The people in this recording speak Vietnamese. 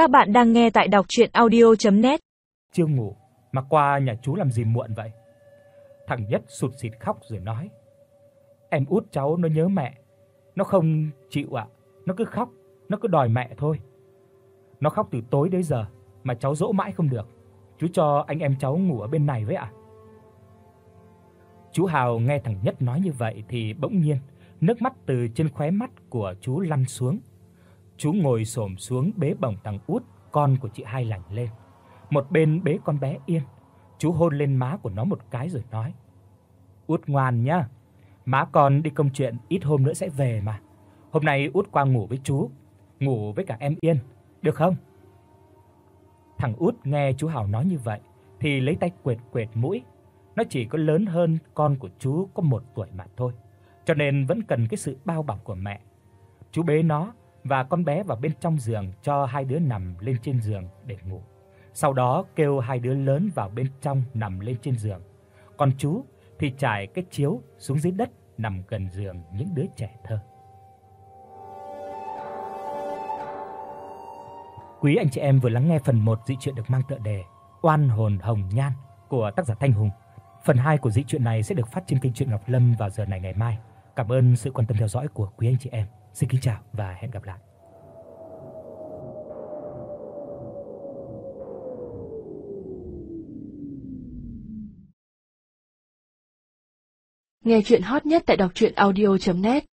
Các bạn đang nghe tại đọc audio net Chưa ngủ mà qua nhà chú làm gì muộn vậy? Thằng Nhất sụt sịt khóc rồi nói: "Em út cháu nó nhớ mẹ, nó không chịu ạ, nó cứ khóc, nó cứ đòi mẹ thôi. Nó khóc từ tối đến giờ mà cháu dỗ mãi không được. Chú cho anh em cháu ngủ ở bên này với ạ." Chú Hào nghe thằng Nhất nói như vậy thì bỗng nhiên nước mắt từ trên khóe mắt của chú lăn xuống. Chú ngồi xổm xuống bế bổng thằng út, con của chị Hai Lành lên. Một bên bế con bé Yên, chú hôn lên má của nó một cái rồi nói: "Út ngoan nhá, má con đi công chuyện ít hôm nữa sẽ về mà. Hôm nay út qua ngủ với chú, ngủ với cả em Yên, được không?" Thằng út nghe chú Hào nói như vậy thì lấy tay quệt quệt mũi. Nó chỉ có lớn hơn con của chú có một tuổi mà thôi, cho nên vẫn cần cái sự bao bọc của mẹ. Chú bế nó và con bé vào bên trong giường cho hai đứa nằm lên trên giường để ngủ. Sau đó kêu hai đứa lớn vào bên trong nằm lên trên giường. Còn chú thì trải cái chiếu xuống dưới đất nằm gần giường những đứa trẻ thơ. Quý anh chị em vừa lắng nghe phần 1 dị truyện được mang tựa đề Oan hồn hồng nhan của tác giả Thanh Hùng. Phần 2 của dị truyện này sẽ được phát trên kênh truyện Ngọc Lâm vào giờ này ngày mai. Cảm ơn sự quan tâm theo dõi của quý anh chị em. Xin kính chào và hẹn gặp lại. Nghe truyện hot nhất tại đọc audio net